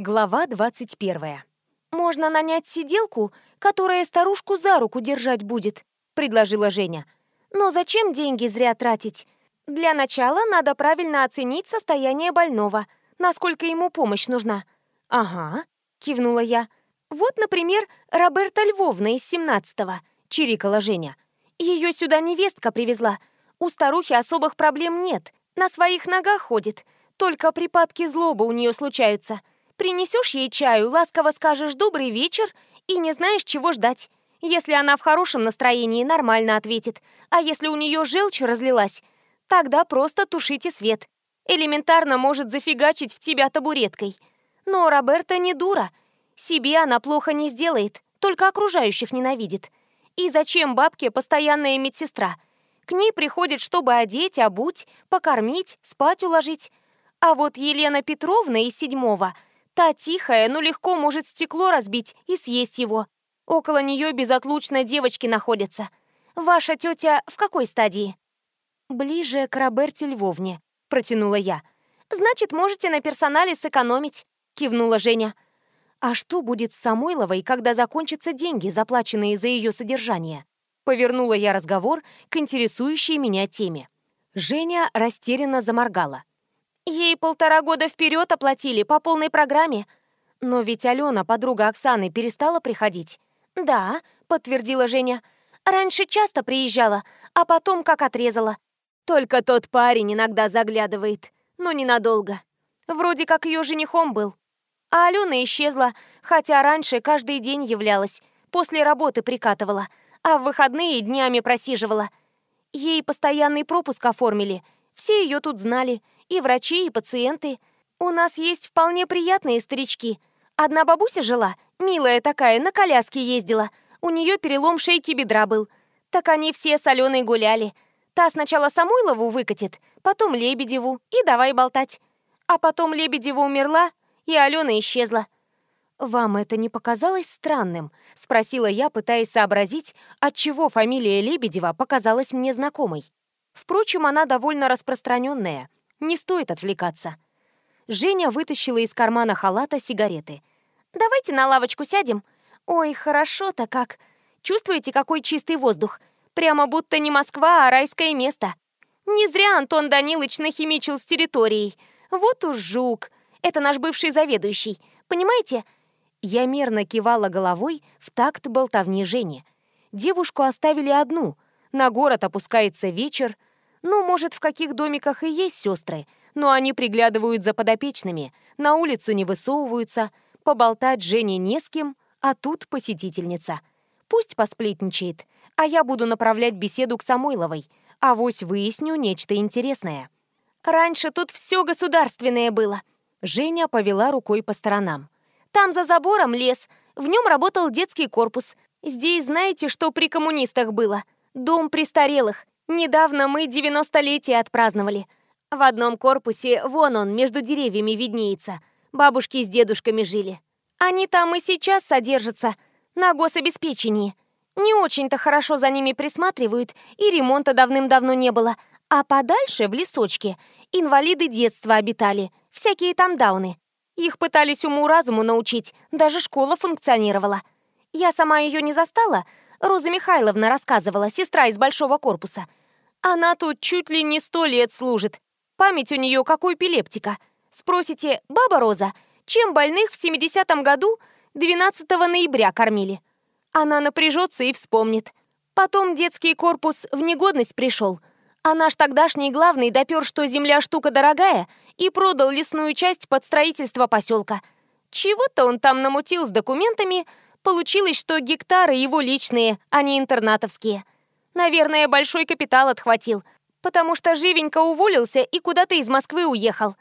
Глава 21. «Можно нанять сиделку, которая старушку за руку держать будет», — предложила Женя. «Но зачем деньги зря тратить? Для начала надо правильно оценить состояние больного, насколько ему помощь нужна». «Ага», — кивнула я. «Вот, например, Роберта Львовна из 17-го», — чирикала Женя. «Ее сюда невестка привезла. У старухи особых проблем нет, на своих ногах ходит. Только припадки злобы у нее случаются. Принесешь ей чаю, ласково скажешь «добрый вечер» и не знаешь, чего ждать. Если она в хорошем настроении, нормально ответит. А если у нее желчь разлилась, тогда просто тушите свет. Элементарно может зафигачить в тебя табуреткой. Но Роберта не дура. Себе она плохо не сделает, только окружающих ненавидит. И зачем бабке постоянная медсестра? К ней приходит, чтобы одеть, обуть, покормить, спать уложить. А вот Елена Петровна из седьмого, та тихая, но легко может стекло разбить и съесть его. Около нее безотлучно девочки находятся. Ваша тетя в какой стадии? Ближе к Роберте Львовне, протянула я. Значит, можете на персонале сэкономить, кивнула Женя. А что будет с Самойловой, когда закончатся деньги, заплаченные за ее содержание? Повернула я разговор к интересующей меня теме. Женя растерянно заморгала. Ей полтора года вперед оплатили по полной программе. Но ведь Алена, подруга Оксаны, перестала приходить. Да, подтвердила Женя. Раньше часто приезжала, а потом как отрезала. Только тот парень иногда заглядывает, но ненадолго. Вроде как ее женихом был. А Алена исчезла, хотя раньше каждый день являлась, после работы прикатывала, а в выходные днями просиживала. Ей постоянный пропуск оформили, все ее тут знали, и врачи, и пациенты. У нас есть вполне приятные старички. Одна бабуся жила, милая такая, на коляске ездила. У нее перелом шейки бедра был. Так они все с Аленой гуляли. Та сначала Самойлову выкатит, потом Лебедеву, и давай болтать. А потом Лебедева умерла, и Алена исчезла. «Вам это не показалось странным?» — спросила я, пытаясь сообразить, отчего фамилия Лебедева показалась мне знакомой. Впрочем, она довольно распространенная. Не стоит отвлекаться. Женя вытащила из кармана халата сигареты. «Давайте на лавочку сядем. Ой, хорошо-то как. Чувствуете, какой чистый воздух? Прямо будто не Москва, а райское место. Не зря Антон Данилович нахимичил с территорией. Вот уж жук. Это наш бывший заведующий. Понимаете?» Я мерно кивала головой в такт болтовни Жени. Девушку оставили одну. На город опускается вечер, ну, может, в каких домиках и есть сестры, но они приглядывают за подопечными, на улицу не высовываются, поболтать Жене не с кем, а тут посетительница. Пусть посплетничает, а я буду направлять беседу к Самойловой, а вось выясню нечто интересное. Раньше тут все государственное было. Женя повела рукой по сторонам. Там за забором лес, в нем работал детский корпус. Здесь знаете, что при коммунистах было? Дом престарелых. Недавно мы 90-летие отпраздновали. В одном корпусе, вон он, между деревьями виднеется. Бабушки с дедушками жили. Они там и сейчас содержатся, на гособеспечении. Не очень-то хорошо за ними присматривают, и ремонта давным-давно не было. А подальше, в лесочке, инвалиды детства обитали, всякие там дауны. Их пытались уму-разуму научить, даже школа функционировала. Я сама ее не застала, Роза Михайловна рассказывала, сестра из большого корпуса – она тут чуть ли не сто лет служит. Память у нее как у эпилептика. Спросите, баба Роза, чем больных в 70-м году 12 ноября кормили? Она напряжется и вспомнит. Потом детский корпус в негодность пришел. А наш тогдашний главный допер, что земля штука дорогая, и продал лесную часть под строительство поселка. Чего-то он там намутил с документами, получилось, что гектары его личные, а не интернатовские. Наверное, большой капитал отхватил, потому что живенько уволился и куда-то из Москвы уехал.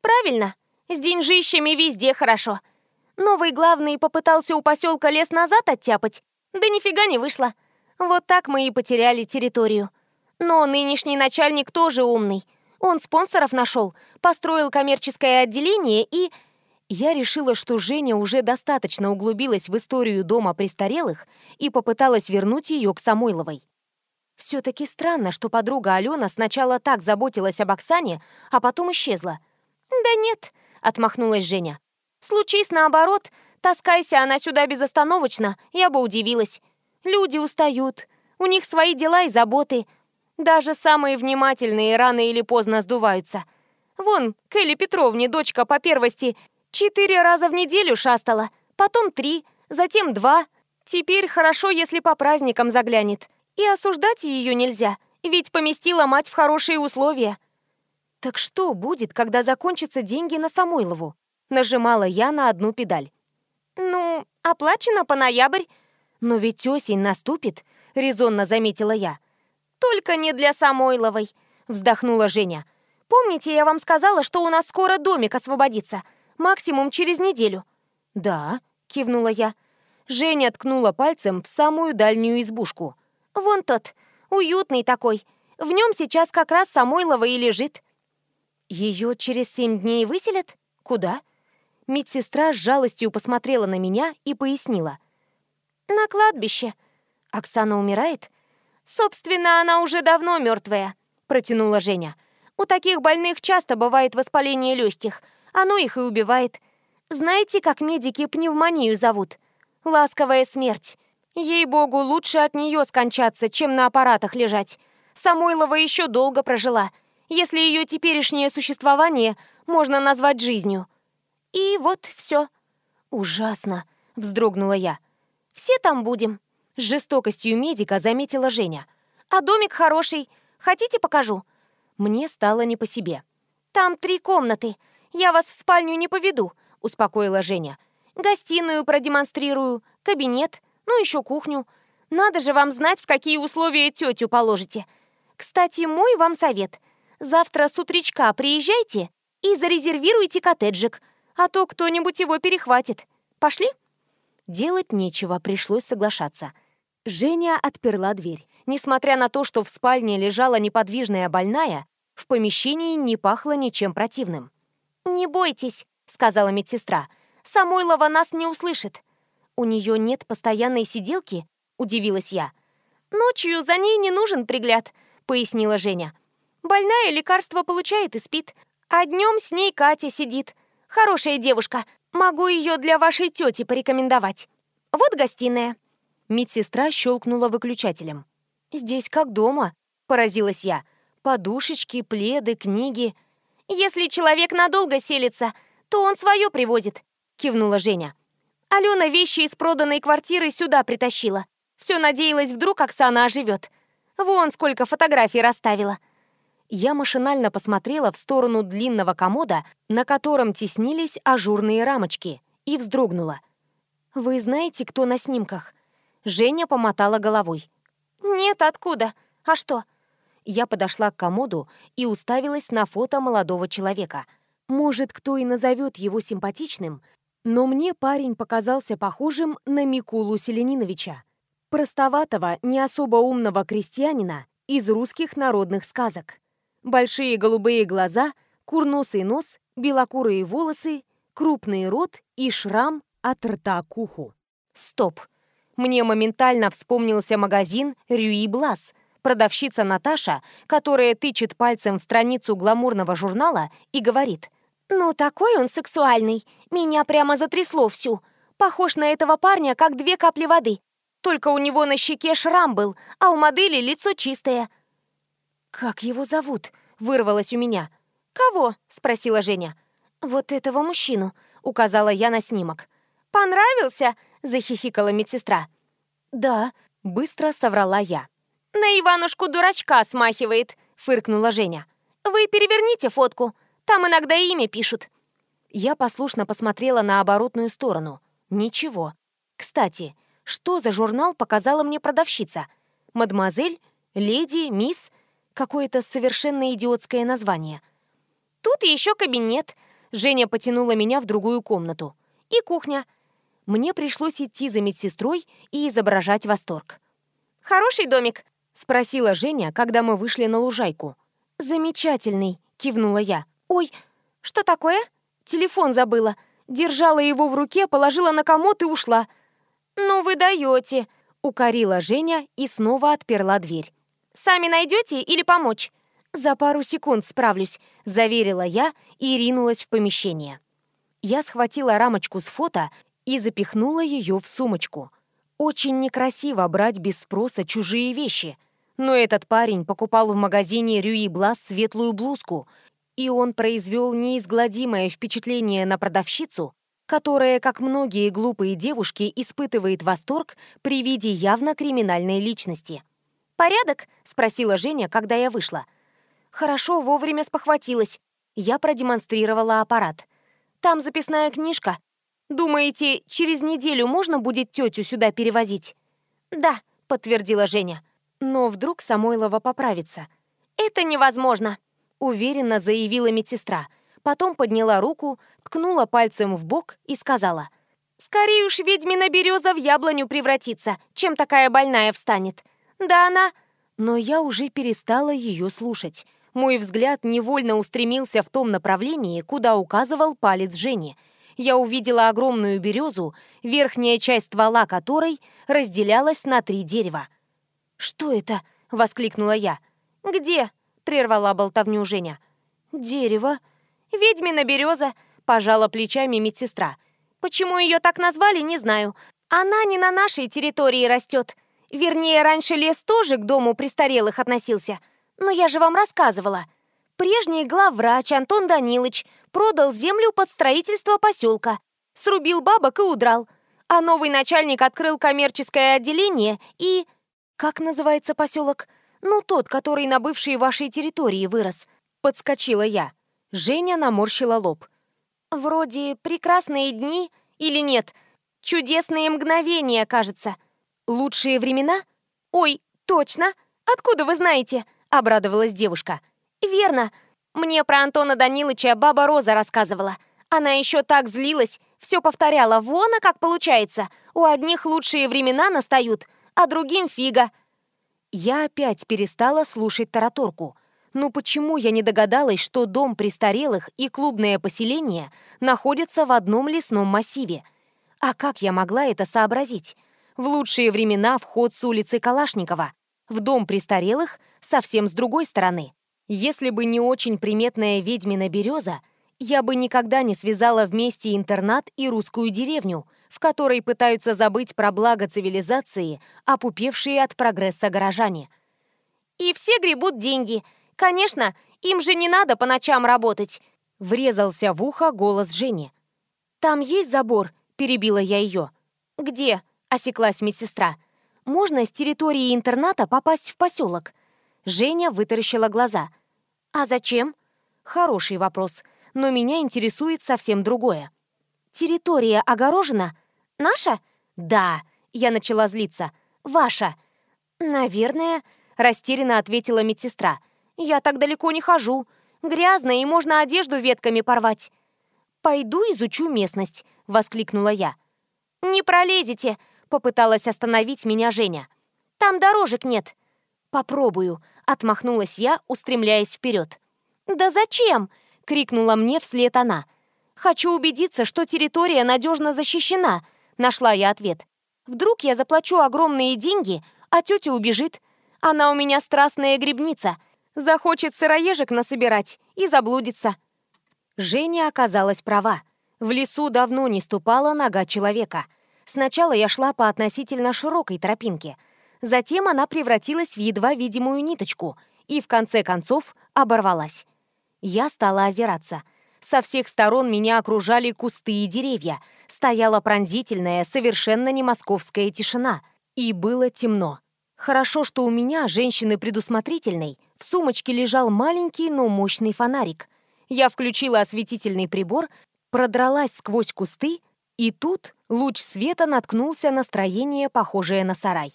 Правильно, с деньжищами везде хорошо. Новый главный попытался у поселка лес назад оттяпать, да нифига не вышло. Вот так мы и потеряли территорию. Но нынешний начальник тоже умный. Он спонсоров нашел, построил коммерческое отделение и... Я решила, что Женя уже достаточно углубилась в историю дома престарелых и попыталась вернуть ее к Самойловой. Все-таки странно, что подруга Алена сначала так заботилась об Оксане, а потом исчезла. «Да нет», — отмахнулась Женя. Случись наоборот, таскайся она сюда безостановочно, я бы удивилась. Люди устают, у них свои дела и заботы. Даже самые внимательные рано или поздно сдуваются. Вон, Келли Петровне, дочка по первости, четыре раза в неделю шастала, потом три, затем два. Теперь хорошо, если по праздникам заглянет. И осуждать ее нельзя, ведь поместила мать в хорошие условия. Так что будет, когда закончатся деньги на Самойлову? Нажимала я на одну педаль. Ну, оплачено по ноябрь. Но ведь осень наступит, резонно заметила я. Только не для Самойловой, вздохнула Женя. Помните, я вам сказала, что у нас скоро домик освободится? Максимум через неделю. Да, кивнула я. Женя ткнула пальцем в самую дальнюю избушку. Вон тот, уютный такой. В нем сейчас как раз Самойлова и лежит. Ее через семь дней выселят? Куда? Медсестра с жалостью посмотрела на меня и пояснила. На кладбище. Оксана умирает? Собственно, она уже давно мертвая, протянула Женя. У таких больных часто бывает воспаление легких. Оно их и убивает. Знаете, как медики пневмонию зовут? Ласковая смерть. Ей-богу, лучше от нее скончаться, чем на аппаратах лежать. Самойлова еще долго прожила, если ее теперешнее существование можно назвать жизнью. И вот все. Ужасно, вздрогнула я. Все там будем. С жестокостью медика заметила Женя. А домик хороший. Хотите, покажу? Мне стало не по себе. Там три комнаты. Я вас в спальню не поведу, успокоила Женя. Гостиную продемонстрирую, кабинет, ну еще кухню. Надо же вам знать, в какие условия тетю положите. Кстати, мой вам совет. Завтра с утречка приезжайте и зарезервируйте коттеджик, а то кто-нибудь его перехватит. Пошли? Делать нечего, пришлось соглашаться. Женя отперла дверь. Несмотря на то, что в спальне лежала неподвижная больная, в помещении не пахло ничем противным. «Не бойтесь», — сказала медсестра. «Самойлова нас не услышит». «У нее нет постоянной сиделки?» — удивилась я. «Ночью за ней не нужен пригляд», — пояснила Женя. «Больная лекарство получает и спит, а днем с ней Катя сидит. Хорошая девушка, могу ее для вашей тети порекомендовать. Вот гостиная». Медсестра щелкнула выключателем. «Здесь как дома», — поразилась я. «Подушечки, пледы, книги». «Если человек надолго селится, то он свое привозит», — кивнула Женя. Алена вещи из проданной квартиры сюда притащила. Все надеялась, вдруг Оксана оживет. Вон сколько фотографий расставила. Я машинально посмотрела в сторону длинного комода, на котором теснились ажурные рамочки, и вздрогнула. «Вы знаете, кто на снимках?» Женя помотала головой. «Нет, откуда? А что?» Я подошла к комоду и уставилась на фото молодого человека. Может, кто и назовет его симпатичным, но мне парень показался похожим на Микулу Селениновича, простоватого, не особо умного крестьянина из русских народных сказок. Большие голубые глаза, курносый нос, белокурые волосы, крупный рот и шрам от рта к уху. Стоп! Мне моментально вспомнился магазин «Рюи Блас», продавщица Наташа, которая тычет пальцем в страницу гламурного журнала и говорит – «Ну, такой он сексуальный. Меня прямо затрясло всю. Похож на этого парня, как две капли воды. Только у него на щеке шрам был, а у модели лицо чистое». «Как его зовут?» — вырвалось у меня. «Кого?» — спросила Женя. «Вот этого мужчину», — указала я на снимок. «Понравился?» — захихикала медсестра. «Да», — быстро соврала я. «На Иванушку-дурачка смахивает», — фыркнула Женя. «Вы переверните фотку. Там иногда имя пишут». Я послушно посмотрела на оборотную сторону. Ничего. Кстати, что за журнал показала мне продавщица? Мадемуазель? Леди? Мисс? Какое-то совершенно идиотское название. Тут еще кабинет. Женя потянула меня в другую комнату. И кухня. Мне пришлось идти за медсестрой и изображать восторг. «Хороший домик?» — спросила Женя, когда мы вышли на лужайку. «Замечательный», — кивнула я. «Ой, что такое?» Телефон забыла. Держала его в руке, положила на комод и ушла. «Ну вы даете!» — укорила Женя и снова отперла дверь. «Сами найдете или помочь?» «За пару секунд справлюсь», — заверила я и ринулась в помещение. Я схватила рамочку с фото и запихнула ее в сумочку. Очень некрасиво брать без спроса чужие вещи. Но этот парень покупал в магазине Рюи Блас светлую блузку, и он произвел неизгладимое впечатление на продавщицу, которая, как многие глупые девушки, испытывает восторг при виде явно криминальной личности. «Порядок?» — спросила Женя, когда я вышла. «Хорошо, вовремя спохватилась». Я продемонстрировала аппарат. «Там записная книжка. Думаете, через неделю можно будет тетю сюда перевозить?» «Да», — подтвердила Женя. Но вдруг Самойлова поправится. «Это невозможно», — уверенно заявила медсестра. Потом подняла руку, ткнула пальцем в бок и сказала. «Скорее уж ведьмина береза в яблоню превратится, чем такая больная встанет. Да она...» Но я уже перестала ее слушать. Мой взгляд невольно устремился в том направлении, куда указывал палец Жени. Я увидела огромную березу, верхняя часть ствола которой разделялась на три дерева. «Что это?» — воскликнула я. «Где?» — прервала болтовню Женя. «Дерево». «Ведьмина береза», — пожала плечами медсестра. «Почему ее так назвали, не знаю. Она не на нашей территории растет. Вернее, раньше лес тоже к дому престарелых относился. Но я же вам рассказывала. Прежний главврач Антон Данилович продал землю под строительство поселка, срубил бабок и удрал. А новый начальник открыл коммерческое отделение и... «Как называется поселок? Ну, тот, который на бывшей вашей территории вырос». Подскочила я. Женя наморщила лоб. «Вроде «Прекрасные дни» или нет? «Чудесные мгновения», кажется. «Лучшие времена?» «Ой, точно! Откуда вы знаете?» — обрадовалась девушка. «Верно. Мне про Антона Данилыча баба Роза рассказывала. Она еще так злилась, все повторяла. Вон, а как получается. У одних лучшие времена настают, а другим фига. Я опять перестала слушать тараторку. Ну почему я не догадалась, что дом престарелых и клубное поселение находятся в одном лесном массиве? А как я могла это сообразить? В лучшие времена вход с улицы Калашникова. В дом престарелых совсем с другой стороны. Если бы не очень приметная ведьмина береза, я бы никогда не связала вместе интернат и русскую деревню — в которой пытаются забыть про благо цивилизации, опупевшие от прогресса горожане. «И все гребут деньги. Конечно, им же не надо по ночам работать», — врезался в ухо голос Жени. «Там есть забор?» — перебила я ее. «Где?» — осеклась медсестра. «Можно с территории интерната попасть в поселок?» Женя вытаращила глаза. «А зачем?» «Хороший вопрос, но меня интересует совсем другое. Территория огорожена? Наша? Да, я начала злиться. Ваша. Наверное, растерянно ответила медсестра. Я так далеко не хожу. Грязно и можно одежду ветками порвать. Пойду изучу местность, воскликнула я. Не пролезете, попыталась остановить меня Женя. Там дорожек нет. Попробую, отмахнулась я, устремляясь вперед. Да зачем? крикнула мне вслед она. Хочу убедиться, что территория надежно защищена, нашла я ответ. Вдруг я заплачу огромные деньги, а тетя убежит. Она у меня страстная грибница. Захочет сыроежек насобирать и заблудится. Женя оказалась права. В лесу давно не ступала нога человека. Сначала я шла по относительно широкой тропинке. Затем она превратилась в едва видимую ниточку и, в конце концов, оборвалась. Я стала озираться — со всех сторон меня окружали кусты и деревья. Стояла пронзительная, совершенно не московская тишина. И было темно. Хорошо, что у меня, женщины предусмотрительной, в сумочке лежал маленький, но мощный фонарик. Я включила осветительный прибор, продралась сквозь кусты, и тут луч света наткнулся на строение, похожее на сарай.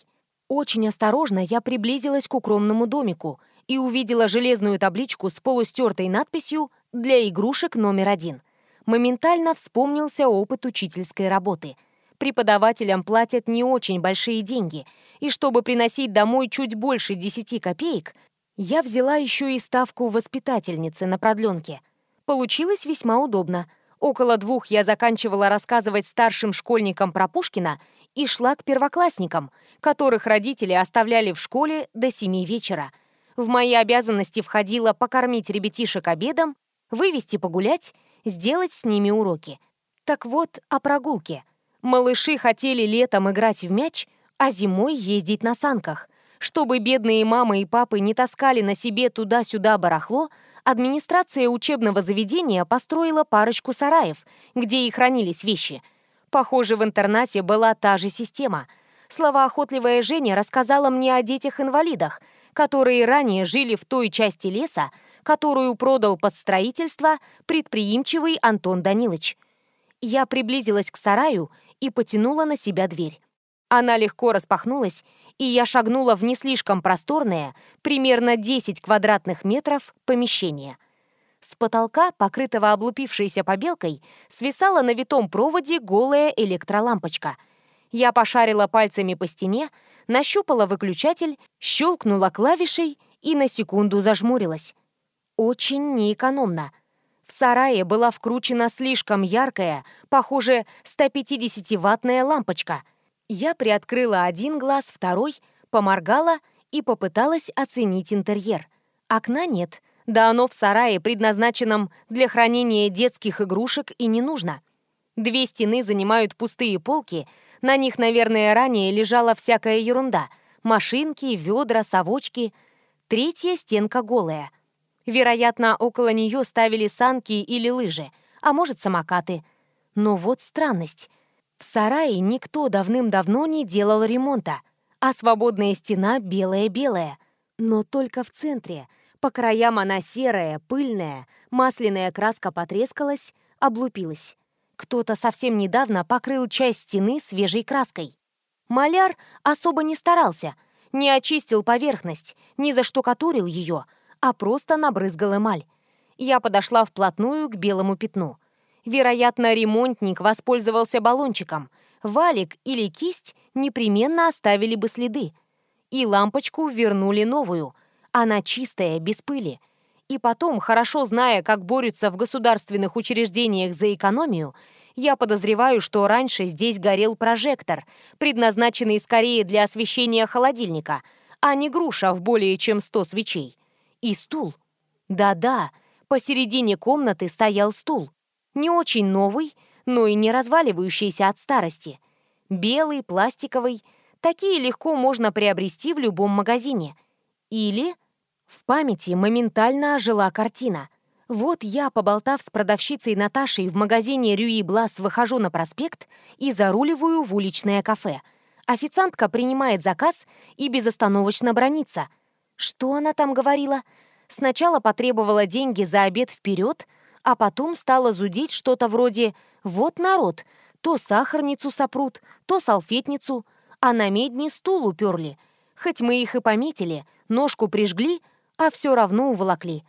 Очень осторожно я приблизилась к укромному домику и увидела железную табличку с полустертой надписью для игрушек номер один. Моментально вспомнился опыт учительской работы. Преподавателям платят не очень большие деньги, и чтобы приносить домой чуть больше 10 копеек, я взяла еще и ставку воспитательницы на продленке. Получилось весьма удобно. Около двух я заканчивала рассказывать старшим школьникам про Пушкина и шла к первоклассникам, которых родители оставляли в школе до семи вечера. В мои обязанности входило покормить ребятишек обедом вывести погулять, сделать с ними уроки. Так вот, о прогулке. Малыши хотели летом играть в мяч, а зимой ездить на санках. Чтобы бедные мамы и папы не таскали на себе туда-сюда барахло, администрация учебного заведения построила парочку сараев, где и хранились вещи. Похоже, в интернате была та же система. Словоохотливая Женя рассказала мне о детях-инвалидах, которые ранее жили в той части леса, которую продал под строительство предприимчивый Антон Данилович. Я приблизилась к сараю и потянула на себя дверь. Она легко распахнулась, и я шагнула в не слишком просторное, примерно 10 квадратных метров, помещение. С потолка, покрытого облупившейся побелкой, свисала на витом проводе голая электролампочка. Я пошарила пальцами по стене, нащупала выключатель, щелкнула клавишей и на секунду зажмурилась. Очень неэкономно. В сарае была вкручена слишком яркая, похоже, 150-ваттная лампочка — я приоткрыла один глаз, второй, поморгала и попыталась оценить интерьер. Окна нет, да оно в сарае, предназначенном для хранения детских игрушек, и не нужно. Две стены занимают пустые полки, на них, наверное, ранее лежала всякая ерунда. Машинки, ведра, совочки. Третья стенка голая. Вероятно, около нее ставили санки или лыжи, а может, самокаты. Но вот странность. В сарае никто давным-давно не делал ремонта, а свободная стена белая-белая. Но только в центре. По краям она серая, пыльная, масляная краска потрескалась, облупилась. Кто-то совсем недавно покрыл часть стены свежей краской. Маляр особо не старался, не очистил поверхность, не заштукатурил ее, а просто набрызгал эмаль. Я подошла вплотную к белому пятну. Вероятно, ремонтник воспользовался баллончиком. Валик или кисть непременно оставили бы следы. И лампочку вернули новую. Она чистая, без пыли. И потом, хорошо зная, как борются в государственных учреждениях за экономию, я подозреваю, что раньше здесь горел прожектор, предназначенный скорее для освещения холодильника, а не груша в более чем сто свечей. И стул. Да-да, посередине комнаты стоял стул. Не очень новый, но и не разваливающийся от старости. Белый, пластиковый. Такие легко можно приобрести в любом магазине. Или... В памяти моментально ожила картина. Вот я, поболтав с продавщицей Наташей в магазине Рюи Блас, выхожу на проспект и заруливаю в уличное кафе. Официантка принимает заказ и безостановочно бронится. Что она там говорила? Сначала потребовала деньги за обед вперед, а потом стала зудеть что-то вроде «Вот народ, то сахарницу сопрут, то салфетницу, а на медни стул уперли. Хоть мы их и пометили, ножку прижгли, а все равно уволокли».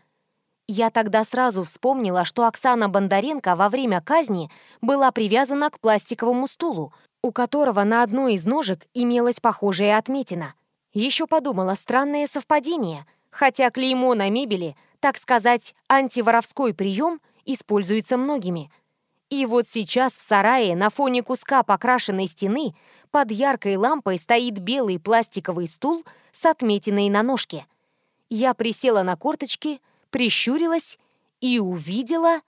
Я тогда сразу вспомнила, что Оксана Бондаренко во время казни была привязана к пластиковому стулу, у которого на одной из ножек имелась похожая отметина. Еще подумала, странное совпадение, хотя клеймо на мебели так сказать, антиворовской прием используется многими. И вот сейчас в сарае на фоне куска покрашенной стены под яркой лампой стоит белый пластиковый стул с отметиной на ножке. Я присела на корточки, прищурилась и увидела